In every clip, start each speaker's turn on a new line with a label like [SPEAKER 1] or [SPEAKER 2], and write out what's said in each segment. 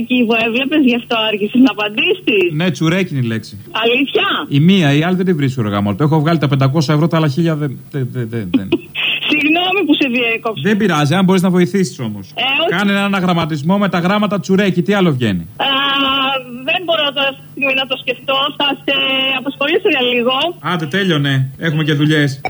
[SPEAKER 1] εκεί που έβλεπες, γι' αυτό άρχισες να απαντήσεις.
[SPEAKER 2] Ναι, τσουρέκι είναι η λέξη.
[SPEAKER 1] Αλήθεια;
[SPEAKER 2] Η μία, η άλλη δεν τη βρίσκω γάμο. Το έχω βγάλει τα 500 ευρώ, τα άλλα 1000 δεν. δεν- δεν- δεν- δεν.
[SPEAKER 1] Συγγνώμη που σε διέκοψα.
[SPEAKER 2] Δεν πειράζει, αν μπορείς να βοηθήσεις όμως.
[SPEAKER 1] Ε, όχι.
[SPEAKER 2] Κάνε έναν αναγραμματισμό με τα γράμματα τσουρέκι, τι άλλο βγαίνει.
[SPEAKER 1] Α, δεν μπορώ τώρα αυτή τη στιγμή να το σκεφτώ. Θα σε απασχολήσω για λίγο.
[SPEAKER 2] Άντε, τέλειωνε. Έχουμε και δουλειές.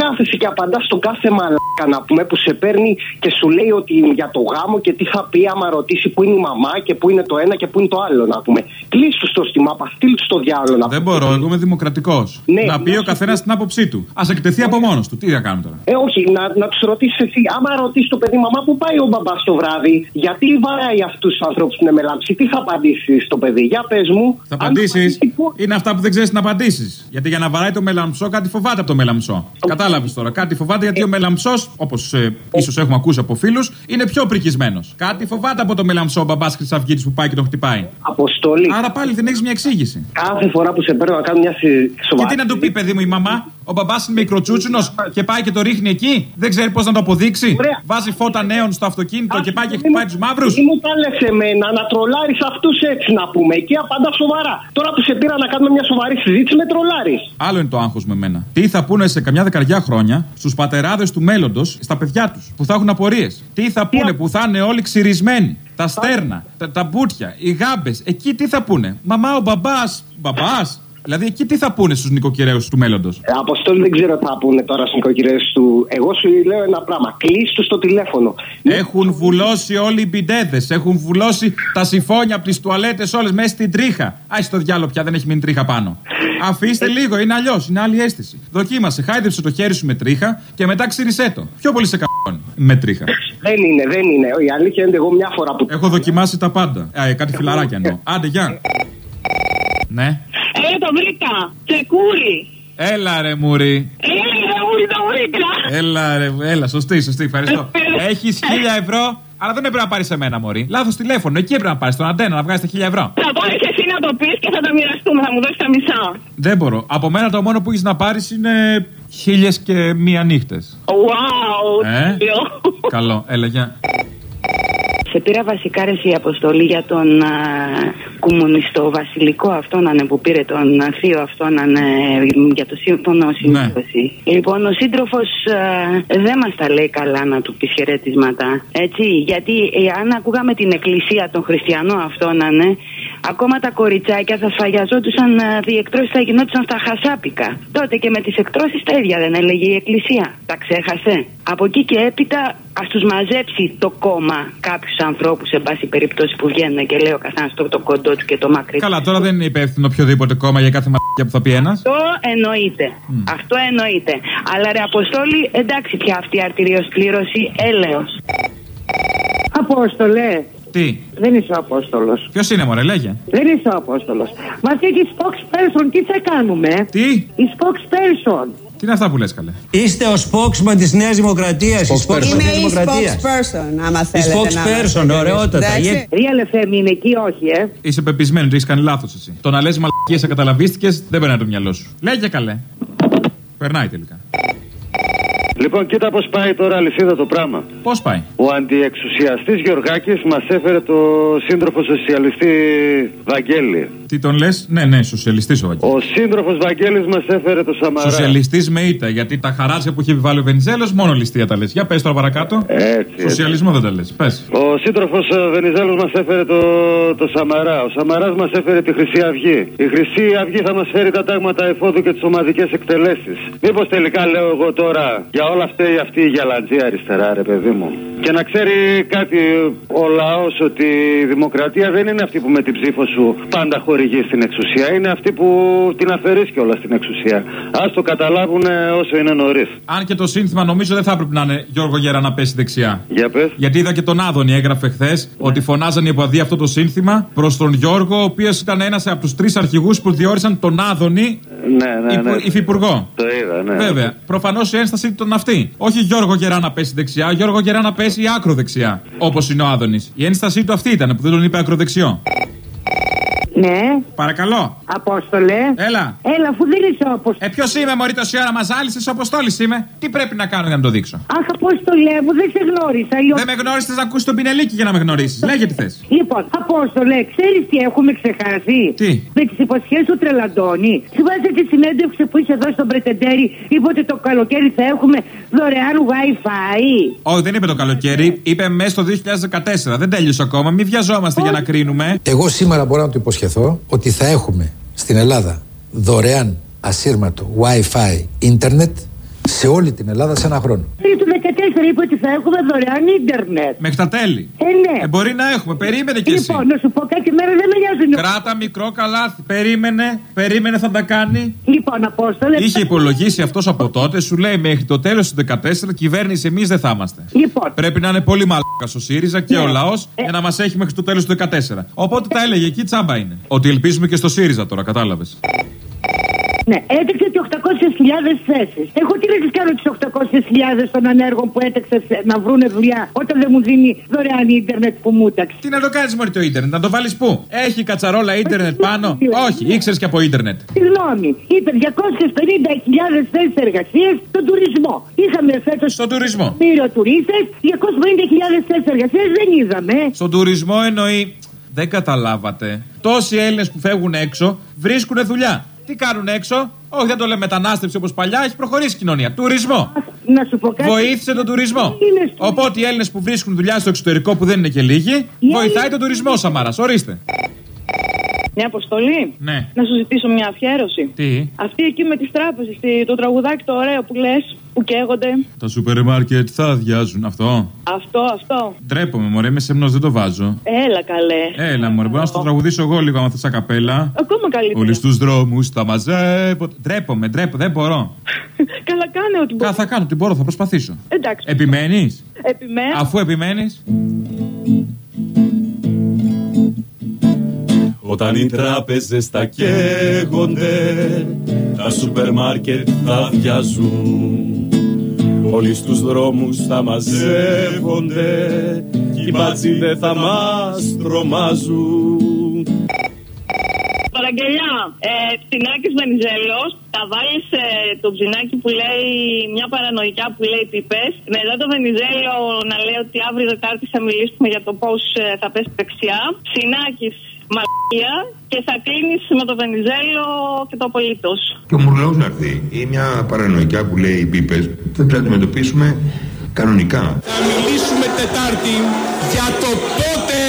[SPEAKER 3] Τι κάθεσαι και απαντάς στον κάθε μαλάκα να πούμε που σε παίρνει και σου λέει ότι είναι για το γάμο και τι θα πει άμα ρωτήσει που είναι η μαμά και που είναι το ένα και που είναι το άλλο να πούμε. Κλείσου στο στη μάπα, στείλ στο διάλογο να
[SPEAKER 2] Δεν μπορώ, εγώ είμαι δημοκρατικός.
[SPEAKER 3] Ναι,
[SPEAKER 2] να πει
[SPEAKER 3] ναι.
[SPEAKER 2] ο καθένας την άποψή του. Α εκτεθεί από μόνος του. Τι θα κάνουμε τώρα;
[SPEAKER 3] Ε, όχι, να, να τους ρωτήσεις εσύ. Άμα ρωτήσεις το παιδί, μαμά, που πάει ο μπαμπάς το βράδυ, γιατί βαράει αυτούς τους ανθρώπους που είναι με λάμψη, τι θα απαντήσεις στο παιδί, για πες μου.
[SPEAKER 2] Θα
[SPEAKER 3] Αν
[SPEAKER 2] απαντήσεις.
[SPEAKER 3] πού-
[SPEAKER 2] Είναι αυτά που δεν ξέρεις να απαντήσεις. Γιατί για να βαράει το μελαμψό, κάτι φοβάται από το μελαμψό. Κατάλαβες; Τώρα. Κάτι φοβάται γιατί ο μελαμψός, όπως ε, ίσως έχουμε ακούσει από φίλους, είναι πιο πρικισμένος. Κάτι φοβάται από το μελαμψό ο μπαμπάς Χρυσαυγήτης που πάει και τον χτυπάει.
[SPEAKER 3] Αποστολή.
[SPEAKER 2] Άρα πάλι δεν έχεις μια εξήγηση.
[SPEAKER 3] Κάθε φορά που σε παίρνω να κάνω μια συ-
[SPEAKER 2] Και
[SPEAKER 3] σοβαρή.
[SPEAKER 2] τι να του πει, παιδί μου, η μαμά, ο μπαμπάς είναι μικροτσούτσουνος και πάει και το ρίχνει εκεί. Δεν ξέρει πώς να το αποδείξει.
[SPEAKER 3] Ωραία.
[SPEAKER 2] Βάζει φώτα νέων στο αυτοκίνητο και πάει και
[SPEAKER 3] Μη
[SPEAKER 2] χτυπάει
[SPEAKER 3] μου-
[SPEAKER 2] τους μαύρους.
[SPEAKER 3] Μη μου τα λες εμένα να τρολάρεις αυτούς έτσι να πούμε. Εκεί απαντά σοβαρά. Τώρα που σε πήρα να κάνουμε μια σοβαρή συζήτηση με τρολάρεις.
[SPEAKER 2] Άλλο είναι το άγχος με μένα. Τι θα πούνε σε καμιά δεκαριά χρόνια στους πατεράδες του μέλλοντος, στα παιδιά τους, που θα έχουν απορίες; Τι θα πούνε που θα είναι όλοι ξυρισμένοι; Τα στέρνα, τα, τα μπούτια, οι γάμπες. Εκεί τι θα πούνε; Μαμά, ο μπαμπάς. Μπαμπάς. Δηλαδή εκεί τι θα πούνε στους νοικοκυρέους του μέλλοντος;
[SPEAKER 3] Ε, Αποστόλη δεν ξέρω τι θα πούνε τώρα στι νοικοκυρέ του. Εγώ σου λέω ένα πράγμα. Κλείστο στο τηλέφωνο.
[SPEAKER 2] Έχουν βουλώσει όλοι οι μπιντέδες. Έχουν βουλώσει τα συμφώνια από τις τουαλέτες όλες μέσα στην τρίχα. Άι στο διάλογο πια δεν έχει μείνει τρίχα πάνω. Αφήστε λίγο, είναι αλλιώς, είναι άλλη αίσθηση. Δοκίμασε, χάιδεψε το χέρι σου με τρίχα και μετά ξυρισέ το. Πιο πολύ σε καπώνει με τρίχα.
[SPEAKER 3] Δεν είναι, δεν είναι. Η αλήθεια είναι εγώ μια φορά που.
[SPEAKER 2] Έχω δοκιμάσει τα πάντα. Α, ε, κάτι φιλαράκια εννοώ. Άντε, γεια. Ναι.
[SPEAKER 1] Ε, το βρήκα. Τσεκούρι.
[SPEAKER 2] Έλα ρε μουρι.
[SPEAKER 1] Ε, ουρι, το βρήκα.
[SPEAKER 2] Έλα ρε, έλα, σωστή, σωστή, ευχαριστώ. Έχεις χίλια ευρώ, αλλά δεν έπρεπε να πάρεις εμένα, Μωρή. Λάθος τηλέφωνο, εκεί έπρεπε να πάρεις τον αντένα να βγάζεις τα χίλια ευρώ.
[SPEAKER 1] Θα πάρει εσύ να το πεις και θα τα μοιραστούμε. Θα μου δώσεις τα μισά.
[SPEAKER 2] Δεν μπορώ. Από μένα το μόνο που έχεις να πάρεις είναι χίλιες και μία νύχτες.
[SPEAKER 1] Wow.
[SPEAKER 2] Ε;
[SPEAKER 1] τέλειο.
[SPEAKER 2] Καλό, έλα, γεια.
[SPEAKER 4] Σε πήρα βασικά ρε η αποστολή για τον α, κομμουνιστό βασιλικό αυτόν ανε, που πήρε τον α, θείο αυτόν ανε, για το σύμφωνο συμβίωση. Λοιπόν, ο σύντροφος δεν μας τα λέει καλά να του πεις χαιρετίσματα. Έτσι, γιατί ε, αν ακούγαμε την εκκλησία των χριστιανών αυτών ανε, Ακόμα τα κοριτσάκια θα σφαγιαζόντουσαν διεκτρώσεις, θα γινόντουσαν στα χασάπικα. Τότε και με τις εκτρώσεις τα ίδια δεν έλεγε η Εκκλησία. Τα ξέχασε. Από εκεί και έπειτα ας τους μαζέψει το κόμμα κάποιους ανθρώπους, σε πάση περιπτώσει που βγαίνουν και λέει ο καθένας το, το κοντό του και το μακρύ. του.
[SPEAKER 2] Καλά, τώρα δεν είναι υπεύθυνο οποιοδήποτε κόμμα για κάθε μαγιά που θα πει ένας.
[SPEAKER 4] Αυτό εννοείται. Αυτό εννοείται. Αλλά ρε Αποστόλη, εντάξει πια αυτή η αρτηριοσκλήρωση, έλεος.
[SPEAKER 5] Απόστολε,
[SPEAKER 2] Τι,
[SPEAKER 5] δεν είσαι ο Απόστολος.
[SPEAKER 2] ποιος είναι, Μωρέ, λέγε.
[SPEAKER 5] Δεν είσαι ο Απόστολος. Μας έχει spokesperson, τι θα κάνουμε;
[SPEAKER 2] Τι,
[SPEAKER 5] Η spokesperson.
[SPEAKER 2] τι είναι αυτά που λες, καλέ;
[SPEAKER 6] Είστε ο spokesman της Νέας Δημοκρατίας. Η spokesman της
[SPEAKER 7] Είμαι
[SPEAKER 6] Νέα
[SPEAKER 7] η
[SPEAKER 6] Δημοκρατίας.
[SPEAKER 7] spokesperson, άμα
[SPEAKER 6] Η
[SPEAKER 7] θέλετε
[SPEAKER 6] spokesperson,
[SPEAKER 7] να...
[SPEAKER 6] ωραιότατα.
[SPEAKER 7] Εντάξει.
[SPEAKER 6] Je-
[SPEAKER 5] Real FM είναι εκεί, όχι, ε;
[SPEAKER 2] Είσαι πεπισμένος ότι έχεις κάνει λάθος εσύ. Το να λες μαλακίες ακαταλαβίστηκες δεν περνάει το μυαλό σου. Λέγε καλέ. Περνάει τελικά.
[SPEAKER 8] Λοιπόν, κοίτα πώς πάει τώρα αλυσίδα το πράγμα.
[SPEAKER 2] Πώς πάει;
[SPEAKER 8] Ο αντιεξουσιαστής Γεωργάκης μας έφερε το σύντροφο σοσιαλιστή Βαγγέλη.
[SPEAKER 2] Τι τον λες, ναι, ναι, σοσιαλιστής ο Βαγγέλης.
[SPEAKER 8] Ο σύντροφος Βαγγέλης μας έφερε το Σαμαρά.
[SPEAKER 2] Σοσιαλιστής με ήττα, γιατί τα χαράτσια που είχε επιβάλει ο Βενιζέλος μόνο ληστεία τα λες. Για πες τώρα παρακάτω.
[SPEAKER 8] Έτσι, έτσι.
[SPEAKER 2] Σοσιαλισμό δεν τα λες. Πες.
[SPEAKER 8] Ο σύντροφος Βενιζέλος μας έφερε το, το Σαμαρά. Ο Σαμαράς μας έφερε τη Χρυσή Αυγή. Η Χρυσή Αυγή θα μας φέρει τα τάγματα εφόδου και τις ομαδικές εκτελέσεις. Μήπως τελικά λέω εγώ τώρα για όλα αυτά αυτή η γαλαντζή αριστερά, ρε παιδί; Μου. Και να ξέρει κάτι ο λαός ότι η δημοκρατία δεν είναι αυτή που με την ψήφο σου πάντα χορηγεί στην εξουσία. Είναι αυτή που την αφαιρείς κιόλας στην εξουσία. Α το καταλάβουν όσο είναι νωρίς.
[SPEAKER 2] Αν και το σύνθημα νομίζω δεν θα έπρεπε να είναι Γιώργο Γέρα να πέσει δεξιά.
[SPEAKER 8] Για πες.
[SPEAKER 2] Γιατί είδα και τον Άδωνη έγραφε χθες ότι φωνάζαν οι οπαδοί αυτό το σύνθημα προς τον Γιώργο, ο οποίος ήταν ένας από τους τρεις αρχηγούς που διόρισαν τον Άδωνη
[SPEAKER 8] Ναι, ναι, ναι.
[SPEAKER 2] υπου- υφυπουργό.
[SPEAKER 8] Το είδα, ναι.
[SPEAKER 2] Βέβαια. Προφανώς η ένσταση ήταν αυτή. Όχι Γιώργο Γερά να πέσει δεξιά, Γιώργο Γερά να πέσει άκρο δεξιά. Όπως είναι ο Άδωνης. Η ένστασή του αυτή ήταν που δεν τον είπε ακροδεξιό.
[SPEAKER 5] Ναι.
[SPEAKER 2] Παρακαλώ.
[SPEAKER 5] Απόστολε.
[SPEAKER 2] Έλα.
[SPEAKER 5] Έλα, αφού δεν είσαι όπω.
[SPEAKER 2] Ε, ποιος είμαι, Μωρή, τόση ώρα μας άλυσε, Αποστόλης είμαι. Τι πρέπει να κάνω για να το δείξω;
[SPEAKER 5] Αχ, Απόστολε μου, δεν σε γνώρισα. Αλλιώς-
[SPEAKER 2] Δεν με γνώρισες να ακούσεις τον πινελίκι για να με γνωρίσεις. Λέγε τι θες.
[SPEAKER 5] Λοιπόν, Απόστολε, ξέρεις τι έχουμε ξεχάσει;
[SPEAKER 2] Τι;
[SPEAKER 5] Με τις υποσχέσεις του Τρελαντώνη. Θυμάσαι τη συνέντευξη που είχε εδώ στον Πρετεντέρη. Είπε ότι το καλοκαίρι θα έχουμε δωρεάν WiFi.
[SPEAKER 2] Όχι, δεν είπε το καλοκαίρι, είπε μέσα στο 2014. Δεν τέλειωσε ακόμα, μην βιαζόμαστε για να κρίνουμε.
[SPEAKER 9] Εγώ σήμερα μπορώ να του ότι θα έχουμε στην Ελλάδα δωρεάν ασύρματο Wi-Fi ίντερνετ σε όλη την Ελλάδα σε ένα χρόνο.
[SPEAKER 5] 2014 είπε ότι θα έχουμε δωρεάν ίντερνετ.
[SPEAKER 2] Μέχρι τα τέλη.
[SPEAKER 5] Ε, ναι.
[SPEAKER 2] Ε, μπορεί να έχουμε. Περίμενε κι λοιπόν, εσύ.
[SPEAKER 5] Λοιπόν, να σου πω κάτι μέρα δεν με.
[SPEAKER 2] Κράτα μικρό καλάθι. Περίμενε. Περίμενε θα τα κάνει.
[SPEAKER 5] Λοιπόν, Απόστολε.
[SPEAKER 2] Είχε υπολογίσει αυτός από τότε. Σου λέει μέχρι το τέλος του 2014 κυβέρνηση εμείς δεν θα είμαστε.
[SPEAKER 5] Λοιπόν.
[SPEAKER 2] Πρέπει να είναι πολύ μαλάκας ο ΣΥΡΙΖΑ και
[SPEAKER 5] ναι.
[SPEAKER 2] ο λαός
[SPEAKER 5] ε.
[SPEAKER 2] για να μας έχει μέχρι το τέλος του 2014. Οπότε ε. τα έλεγε εκεί τσάμπα είναι. Ότι ελπίζουμε και στο ΣΥΡΙΖΑ τώρα, κατάλαβες
[SPEAKER 5] ναι, έτρεξε και 800.000 θέσεις. Εγώ τι να τις κάνω τι 800.000 των ανέργων που έτρεξε να βρούνε δουλειά όταν δεν μου δίνει δωρεάν ίντερνετ που μου έταξε.
[SPEAKER 2] Τι να το κάνεις μόλι το ίντερνετ, να το βάλεις πού; Έχει κατσαρόλα ίντερνετ πάνω; Όχι, ήξερες και από ίντερνετ.
[SPEAKER 5] Συγγνώμη, είπε 250.000 θέσεις εργασίας στον τουρισμό. Είχαμε φέτος
[SPEAKER 2] Στον τουρισμό.
[SPEAKER 5] μύριο τουρίστες, 250.000 θέσεις εργασίας δεν είδαμε.
[SPEAKER 2] Στον τουρισμό εννοεί. Δεν καταλάβατε. Τόσοι Έλληνες που φεύγουν έξω βρίσκουν δουλειά. Τι κάνουν έξω, Όχι, δεν το λέμε μετανάστευση όπως παλιά, έχει προχωρήσει η κοινωνία. Τουρισμό.
[SPEAKER 5] Να σου πω κάτι.
[SPEAKER 2] Βοήθησε τον τουρισμό.
[SPEAKER 5] Είναι στο-
[SPEAKER 2] Οπότε οι Έλληνες που βρίσκουν δουλειά στο εξωτερικό που δεν είναι και λίγοι, βοηθάει τον τουρισμό, Σαμάρα. Ορίστε.
[SPEAKER 1] Μια αποστολή;
[SPEAKER 2] Ναι.
[SPEAKER 1] Να σου ζητήσω μια αφιέρωση.
[SPEAKER 2] Τι;
[SPEAKER 1] Αυτή εκεί με τις τράπεζες, το τραγουδάκι το ωραίο που λες, που καίγονται.
[SPEAKER 2] Τα σούπερ μάρκετ θα αδειάζουν αυτό;
[SPEAKER 1] Αυτό, αυτό.
[SPEAKER 2] Ντρέπομαι, μωρέ, είμαι σεμνός, δεν το βάζω.
[SPEAKER 1] Έλα καλέ.
[SPEAKER 2] Έλα, μωρέ, μπορώ να στο τραγουδήσω εγώ λίγο, αν θες ακαπέλα.
[SPEAKER 1] Ακόμα καλύτερα.
[SPEAKER 2] Όλοι στους δρόμους θα μαζεύω. Ντρέπομαι, ντρέπομαι, δεν μπορώ.
[SPEAKER 1] Καλά κάνε ό,τι
[SPEAKER 2] Κα,
[SPEAKER 1] μπορεί.
[SPEAKER 2] θα κάνω, τι μπορώ, θα προσπαθήσω.
[SPEAKER 1] Εντάξει.
[SPEAKER 2] Επιμένεις;
[SPEAKER 1] Επιμένω.
[SPEAKER 2] Αφού επιμένεις;
[SPEAKER 10] Όταν οι τράπεζες θα καίγονται Τα σούπερ μάρκετ θα αδειάζουν Όλοι στους δρόμους θα μαζεύονται Κι οι μπάτσοι δεν θα μας τρομάζουν
[SPEAKER 1] Παραγγελιά, ε, ψινάκης Βενιζέλος, θα βάλεις ε, το ψινάκι που λέει μια παρανοϊκά που λέει τι πες. Μετά το Βενιζέλο να λέει ότι αύριο Δετάρτη θα μιλήσουμε για το πώς ε, θα πέσει δεξιά. Ψινάκης μαλακία και θα κλείνεις με το Βενιζέλο και το απολύτως.
[SPEAKER 3] Και ο Μουρλαός να έρθει. Ή μια παρανοϊκά που λέει πίπες. Θα την αντιμετωπίσουμε κανονικά.
[SPEAKER 10] Θα μιλήσουμε Τετάρτη για το πότε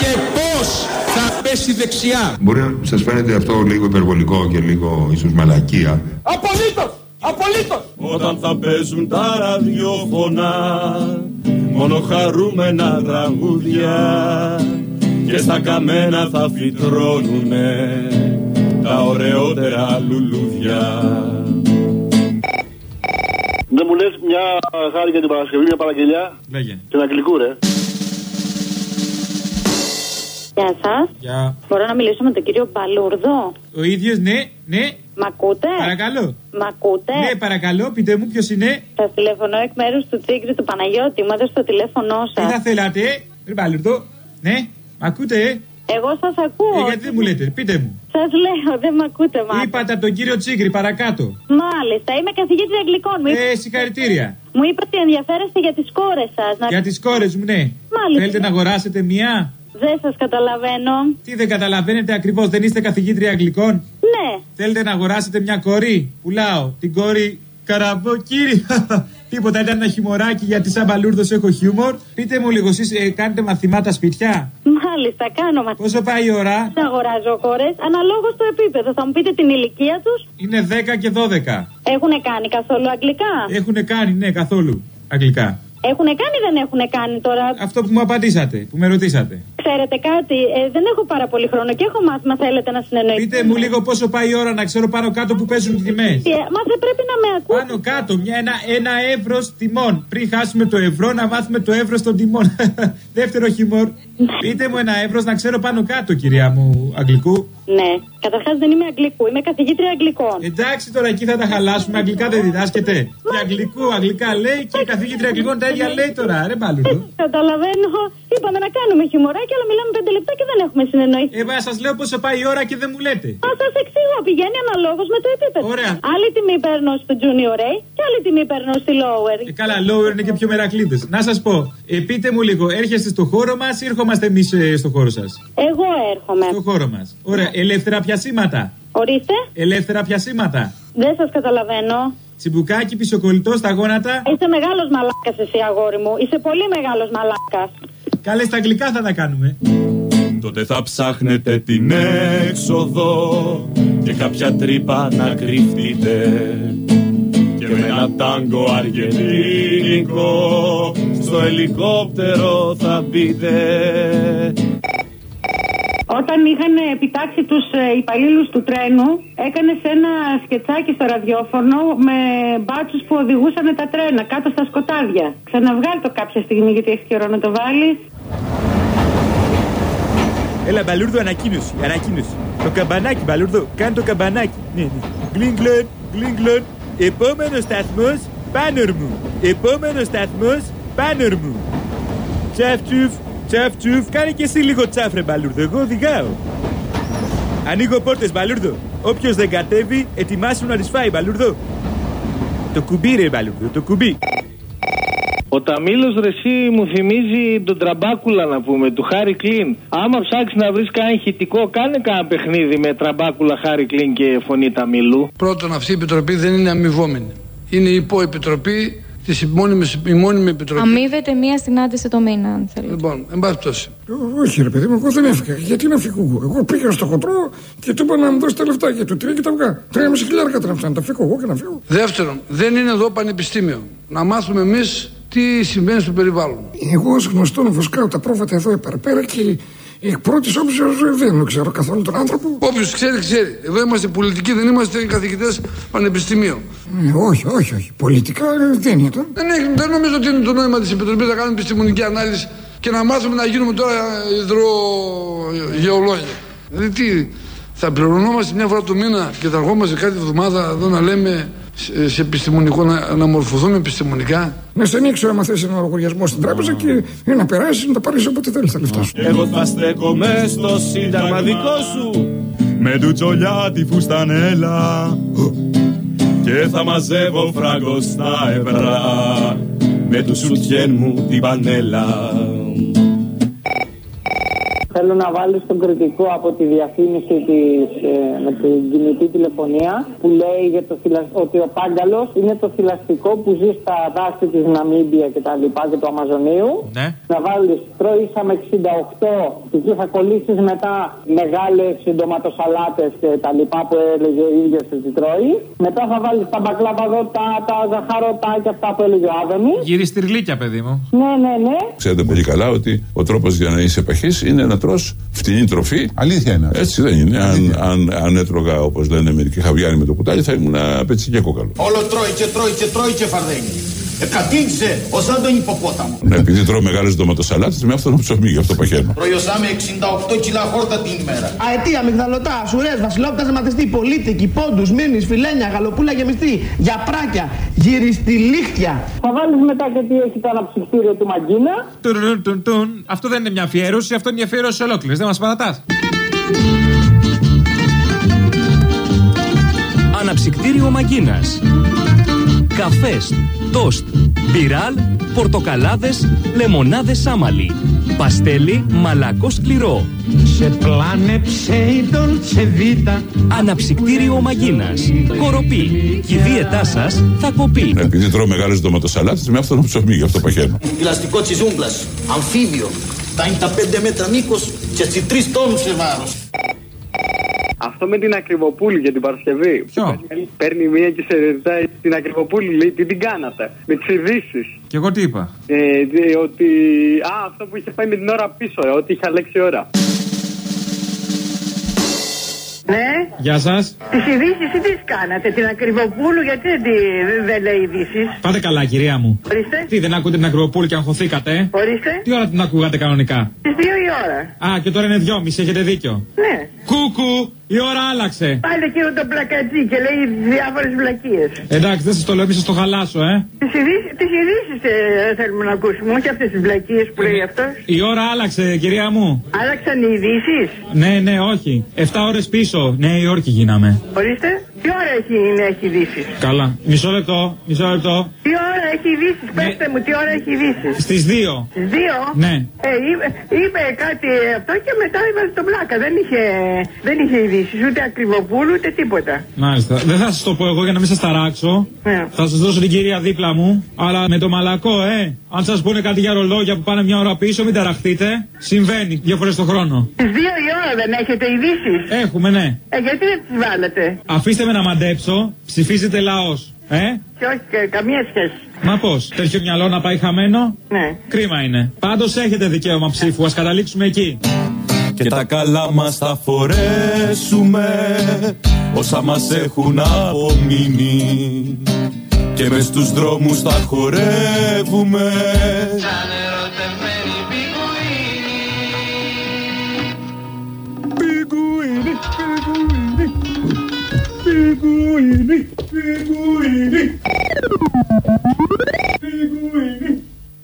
[SPEAKER 10] και πώς θα πέσει δεξιά
[SPEAKER 3] Μπορεί να σας φαίνεται αυτό λίγο υπερβολικό και λίγο ίσως μαλακία.
[SPEAKER 10] Απολύτως! Απολύτως! Όταν θα παίζουν τα ραδιόφωνα Μόνο χαρούμενα τραγούδια Και στα καμένα θα φυτρώνουνε Τα ωραιότερα λουλούδια
[SPEAKER 11] Δεν μου λες μια χάρη για την Παρασκευή, μια παραγγελιά;
[SPEAKER 2] Λέγε.
[SPEAKER 11] Την αγγλικού, ρε.
[SPEAKER 12] Γεια σας.
[SPEAKER 2] Για.
[SPEAKER 12] Μπορώ να μιλήσω με τον κύριο Μπαλούρδο;
[SPEAKER 2] Ο ίδιος, ναι, ναι.
[SPEAKER 12] Μ' ακούτε;
[SPEAKER 2] Παρακαλώ.
[SPEAKER 12] Μ' ακούτε;
[SPEAKER 2] Ναι, παρακαλώ, πείτε μου ποιος είναι.
[SPEAKER 12] Σα τηλεφωνώ εκ μέρους του Τσίγκρι του Παναγιώτη. Μου έδωσε το τηλέφωνό
[SPEAKER 2] Τι
[SPEAKER 12] σα.
[SPEAKER 2] θα θέλατε, ρε Μπαλουρδό. Ναι, μ' ακούτε, ε;
[SPEAKER 12] Εγώ σας ακούω.
[SPEAKER 2] Ε, γιατί δεν μου λέτε, πείτε μου.
[SPEAKER 12] Σας λέω, δεν με ακούτε, μάλλον.
[SPEAKER 2] Είπατε από τον κύριο Τσίγκρι παρακάτω.
[SPEAKER 12] Μάλιστα, είμαι καθηγήτρια Αγγλικών. Μου, είπε-
[SPEAKER 2] Ε, συγχαρητήρια.
[SPEAKER 12] μου είπατε ότι ενδιαφέρεστε για τις κόρες σας. Να...
[SPEAKER 2] Για τις κόρες μου, ναι.
[SPEAKER 12] Μάλιστα.
[SPEAKER 2] Θέλετε να αγοράσετε μία;
[SPEAKER 12] Δεν σας καταλαβαίνω.
[SPEAKER 2] Τι δεν καταλαβαίνετε ακριβώς, δεν είστε καθηγήτρια Αγγλικών;
[SPEAKER 12] Ναι,
[SPEAKER 2] Θέλετε να αγοράσετε μια κόρη; Πουλάω την κόρη Καραβοκύρη. Τίποτα, ήταν ένα χιμωράκι γιατί σαν μπαλούρδος έχω χιούμορ. Πείτε μου λίγο, εσείς κάνετε μαθημάτα σπιτιά;
[SPEAKER 12] μάλιστα, κάνω μα.
[SPEAKER 2] Πόσο πάει η ώρα,
[SPEAKER 12] Δεν αγοράζω κόρε αναλόγως στο επίπεδο. Θα μου πείτε την ηλικία τους.
[SPEAKER 2] Είναι 10 και 12.
[SPEAKER 12] Έχουν κάνει καθόλου αγγλικά;
[SPEAKER 2] Έχουν κάνει, ναι, καθόλου αγγλικά.
[SPEAKER 12] Έχουν κάνει ή δεν έχουν κάνει τώρα;
[SPEAKER 2] Αυτό που μου απαντήσατε, που με ρωτήσατε.
[SPEAKER 12] Ξέρετε κάτι, ε, δεν έχω πάρα πολύ χρόνο και έχω μάθημα. Θέλετε να συνεννοηθείτε.
[SPEAKER 2] Πείτε μου λίγο πόσο πάει η ώρα να ξέρω πάνω κάτω που παίζουν οι τιμές.
[SPEAKER 12] Ε, Μα δεν πρέπει να με ακούτε.
[SPEAKER 2] Πάνω κάτω, μια, ένα, ένα ευρώ τιμών. Πριν χάσουμε το ευρώ, να μάθουμε το ευρώ των τιμών. Δεύτερο χιμόρ. Πείτε μου ένα ευρώ να ξέρω πάνω κάτω, κυρία μου, αγγλικού.
[SPEAKER 12] Ναι, καταρχάς δεν είμαι Αγγλικού, είμαι καθηγήτρια Αγγλικών.
[SPEAKER 2] Εντάξει τώρα εκεί θα τα χαλάσουμε. Αγγλικά δεν διδάσκεται. Και αγγλικού, αγγλικά λέει και η καθηγήτρια αγγλικών τα ίδια λέει τώρα. Ρε μπάλου.
[SPEAKER 12] Καταλαβαίνω, είπαμε να κάνουμε χιουμοράκι, αλλά μιλάμε πέντε λεπτά και δεν έχουμε συνεννοηθεί.
[SPEAKER 2] Ε, σας λέω πόσο πάει η ώρα και δεν μου λέτε.
[SPEAKER 12] Θα σας εξηγώ, πηγαίνει αναλόγως με το επίπεδο.
[SPEAKER 2] Ωραία.
[SPEAKER 12] Άλλη τιμή παίρνω στο Junior A και άλλη τιμή παίρνω στη Lower.
[SPEAKER 2] Ε, καλά, lower είναι και πιο μερακλείδες. Να σας πω, ε, πείτε μου λίγο, έρχεστε στο χώρο μας ή ερχόμαστε εμείς ε, στο χώρο σας;
[SPEAKER 12] Εγώ έρχομαι.
[SPEAKER 2] Στο χώρο μας. Ωραία, ελεύθερα πιασίματα.
[SPEAKER 12] Ορίστε.
[SPEAKER 2] Ελεύθερα πιασίματα.
[SPEAKER 12] Δεν σας καταλαβαίνω.
[SPEAKER 2] Τσιμπουκάκι πισοκολλητό στα γόνατα;
[SPEAKER 12] Είσαι μεγάλος μαλάκας εσύ, αγόρι μου. Είσαι πολύ μεγάλος μαλάκας.
[SPEAKER 2] Καλές στα αγγλικά θα τα κάνουμε.
[SPEAKER 10] Τότε θα ψάχνετε την έξοδο και κάποια τρύπα να κρυφτείτε και με ένα τάγκο αργεντίνικο στο ελικόπτερο θα μπείτε
[SPEAKER 5] Όταν είχαν επιτάξει τους υπαλλήλους του τρένου, έκανες ένα σκετσάκι στο ραδιόφωνο με μπάτσους που οδηγούσαν τα τρένα κάτω στα σκοτάδια. Ξαναβγάλει το κάποια στιγμή γιατί έχεις καιρό να το βάλεις.
[SPEAKER 13] Έλα, μπαλούρδο, ανακοίνωση. Ανακοίνωση. Το καμπανάκι, μπαλούρδο. Κάνε το καμπανάκι. Ναι, ναι. Γκλίγκλον, γκλίγκλον. Επόμενος σταθμός, πάνω μου. Επόμενος σταθμός, πάνω μου. Τσαφ τσουφ, τσαφ τσουφ. Κάνε και εσύ λίγο τσάφρε, μπαλούρδο. Εγώ οδηγάω. Ανοίγω πόρτες, μπαλούρδο. Όποιος δεν κατέβει, ετοιμάσου να τις φάει, μπαλούρδο. Το κουμπί, ρε, μπαλούρδο, το κουμπί.
[SPEAKER 14] Ο Ταμίλος Ρεσί μου θυμίζει τον τραμπάκουλα να πούμε, του Χάρη Κλίν. Άμα ψάξεις να βρεις κανένα ηχητικό, κάνε κανένα παιχνίδι με τραμπάκουλα Χάρη Κλίν και φωνή Ταμίλου.
[SPEAKER 15] Πρώτον, αυτή η επιτροπή δεν είναι αμοιβόμενη. Είναι η υποεπιτροπή τη η μόνιμη επιτροπή.
[SPEAKER 16] Αμείβεται μία συνάντηση το μήνα, αν θέλετε.
[SPEAKER 15] Λοιπόν, εν πάση πτώση.
[SPEAKER 17] Όχι, ρε παιδί μου, εγώ δεν έφυγα. Γιατί να φύγω εγώ; Εγώ πήγα στο χοντρό και του είπα να μου δώσει τα λεφτά για το τρία και τα αυγά. Τρία μισή χιλιάρικα τρέψα να τα φύγω εγώ και να φύγω.
[SPEAKER 15] Δεύτερον, δεν είναι εδώ πανεπιστήμιο. Να μάθουμε εμείς τι συμβαίνει στο περιβάλλον.
[SPEAKER 17] Εγώ ως γνωστό να βοσκάω τα πρόβατα εδώ πέρα και εκ πρώτης όψης δεν ξέρω καθόλου τον άνθρωπο.
[SPEAKER 15] Όποιος ξέρει, ξέρει. Εδώ είμαστε πολιτικοί, δεν είμαστε καθηγητές πανεπιστημίου.
[SPEAKER 17] Ε, όχι, όχι, όχι. Πολιτικά ε, δεν ήταν.
[SPEAKER 15] Δεν, έχει, δεν νομίζω ότι είναι το νόημα της Επιτροπής να κάνουμε επιστημονική ανάλυση και να μάθουμε να γίνουμε τώρα υδρογεολόγοι. Δηλαδή τι, θα πληρωνόμαστε μια φορά το μήνα και θα ερχόμαστε κάθε εβδομάδα εδώ να λέμε σε, σε επιστημονικό, να, να μορφωθούμε επιστημονικά.
[SPEAKER 17] Να σε ανοίξει άμα θες ένα λογαριασμό στην τράπεζα και να περάσεις να τα πάρεις όποτε θέλεις τα λεφτά σου.
[SPEAKER 10] Εγώ θα στέκομαι στο σύνταγμα δικό σου με του τσολιά τη φουστανέλα και θα μαζεύω φράγκο στα ευρώ με του σουτιέν μου την πανέλα.
[SPEAKER 9] Θέλω να βάλει τον κριτικό από τη διαφήμιση της, ε, με την κινητή τηλεφωνία που λέει για το θηλα- ότι ο Πάγκαλος είναι το θηλαστικό που ζει στα δάση της Ναμίμπια και τα λοιπά και του Αμαζονίου.
[SPEAKER 2] Ναι.
[SPEAKER 9] Να βάλεις τρώησαμε 68 και εκεί θα κολλήσεις μετά μεγάλες συντοματοσαλάτες και τα λοιπά που έλεγε ο ίδιος ότι τρώει. Μετά θα βάλεις τα μπακλαβαδότα, τα ζαχαρωτά και αυτά που έλεγε ο Άδωνης.
[SPEAKER 2] Γυριστηρλίκια, παιδί μου.
[SPEAKER 9] Ναι, ναι, ναι.
[SPEAKER 18] Ξέρετε πολύ καλά ότι ο τρόπος για να είσαι επαχής είναι να τρως φτηνή τροφή.
[SPEAKER 19] Αλήθεια είναι.
[SPEAKER 18] Έτσι δεν είναι. Αν, αν, αν έτρωγα όπως λένε μερικοί χαβιάρι με το κουτάλι, θα ήμουν πετσι και κόκαλο.
[SPEAKER 20] Όλο τρώει και τρώει και τρώει και φαρδένει. Εκατήντησε ο σαν τον υποπόταμο.
[SPEAKER 18] Ναι, επειδή τρώω μεγάλες ντοματοσαλάτες, με αυτό το ψωμί, γι' αυτό παχαίνω.
[SPEAKER 20] Προϊωσάμε 68 κιλά χόρτα την ημέρα.
[SPEAKER 21] Αετία, μυγδαλωτά, σουρές, βασιλόπτα ζεματιστή, πολίτικη, πόντους, μήνυ, φιλένια, γαλοπούλα γεμιστή, γιαπράκια, γυριστηλίχτια.
[SPEAKER 9] Θα βάλεις μετά και τι έχει το αναψυκτήριο του Μαγκίνα.
[SPEAKER 2] Τουρουν, τουν, τουν. Αυτό δεν είναι μια αφιέρωση, αυτό είναι μια αφιέρωση ολόκληρης. Δεν μας παρατάς.
[SPEAKER 22] Αναψυκτήριο Μαγκίνας Καφές, τόστ, μπιράλ, πορτοκαλάδες, λεμονάδες άμαλι Παστέλι, μαλακό σκληρό
[SPEAKER 21] Σε πλάνεψε η Dolce Vita
[SPEAKER 22] Αναψυκτήριο Μαγκίνας Κοροπή Κι η δίαιτά σας θα κοπεί
[SPEAKER 18] Ναι, επειδή τρώω μεγάλε ντοματοσαλάτε, με αυτό το ψωμί, γι' αυτό παχαίνω.
[SPEAKER 20] Πλαστικό τη ζούγκλα. Αμφίβιο. 55 μέτρα μήκος και έτσι 3 τόνους σε βάρος.
[SPEAKER 23] Αυτό με την Ακριβοπούλη για την Παρασκευή.
[SPEAKER 2] Ποιο;
[SPEAKER 23] Παίρνει- Παίρνει μία και σε ρωτάει την Ακριβοπούλη, λέει τι την κάνατε. Με τις ειδήσεις.
[SPEAKER 2] Και εγώ τι είπα;
[SPEAKER 23] Ε, δε- ότι. Α, αυτό που είχε πάει με την ώρα πίσω, ε, ότι είχε αλλάξει ώρα.
[SPEAKER 5] Ναι.
[SPEAKER 2] Γεια σας.
[SPEAKER 5] Τις ειδήσεις τι τις κάνατε, την Ακριβοπούλου, γιατί δεν, τη- δεν λέει ειδήσεις;
[SPEAKER 2] Πάτε καλά, κυρία μου.
[SPEAKER 5] Ορίστε.
[SPEAKER 2] Τι, δεν ακούτε την Ακροπούλη και αγχωθήκατε; ε;
[SPEAKER 5] Ορίστε.
[SPEAKER 2] Τι ώρα την ακούγατε κανονικά;
[SPEAKER 5] Στις δύο η ώρα.
[SPEAKER 2] Α, και τώρα είναι δυόμιση, έχετε δίκιο.
[SPEAKER 5] Ναι.
[SPEAKER 2] Κούκου, Η ώρα άλλαξε.
[SPEAKER 24] Πάλι εκείνο το πλακατζί και λέει διάφορες βλακίες.
[SPEAKER 2] Εντάξει, δεν σας το λέω, μη σας το χαλάσω, ε.
[SPEAKER 24] Τις ειδήσεις ε, θέλουμε να ακούσουμε, όχι αυτές τις βλακίες που λέει αυτός.
[SPEAKER 2] Η ώρα άλλαξε, κυρία μου.
[SPEAKER 24] Άλλαξαν οι ειδήσεις;
[SPEAKER 2] Ναι, ναι, όχι. 7 ώρες πίσω. Νέα Υόρκη γίναμε.
[SPEAKER 24] Ορίστε, τι ώρα έχει, έχει ειδήσει.
[SPEAKER 2] Καλά. Μισό λεπτό, μισό λεπτό.
[SPEAKER 24] Τι ώρα έχει ειδήσει, πέστε μου, τι ώρα έχει ειδήσει.
[SPEAKER 2] Στις 2.
[SPEAKER 24] Στις 2?
[SPEAKER 2] Ναι.
[SPEAKER 24] Ε, είπε, είπε κάτι αυτό και μετά έβαζε τον πλάκα. Δεν είχε, δεν είχε ειδήσει, ούτε ακριβοπούλου, ούτε τίποτα.
[SPEAKER 2] Μάλιστα. Δεν θα σας το πω εγώ για να μην σας ταράξω.
[SPEAKER 24] Ναι.
[SPEAKER 2] Θα σας δώσω την κυρία δίπλα μου. Αλλά με το μαλακό, ε. Αν σας πούνε κάτι για ρολόγια που πάνε μια ώρα πίσω, μην ταραχτείτε. Συμβαίνει δύο φορές το χρόνο.
[SPEAKER 24] Στις 2 η ώρα δεν έχετε ειδήσει;
[SPEAKER 2] Έχουμε, ναι.
[SPEAKER 24] Ε, γιατί δεν τις βάλετε.
[SPEAKER 2] Αφήστε με να μαντέψω. Ψηφίζετε λαός. Ε;
[SPEAKER 24] Και όχι και καμία σχέση.
[SPEAKER 2] Μα πώς, τέτοιο μυαλό να πάει χαμένο;
[SPEAKER 24] Ναι.
[SPEAKER 2] Κρίμα είναι. Πάντως έχετε δικαίωμα ψήφου. Α καταλήξουμε εκεί.
[SPEAKER 10] Και τα καλά μας θα φορέσουμε Όσα μας έχουν απομείνει Και μες στους δρόμους θα χορεύουμε
[SPEAKER 2] Πιγκουίνι, Figuini, to Figuini.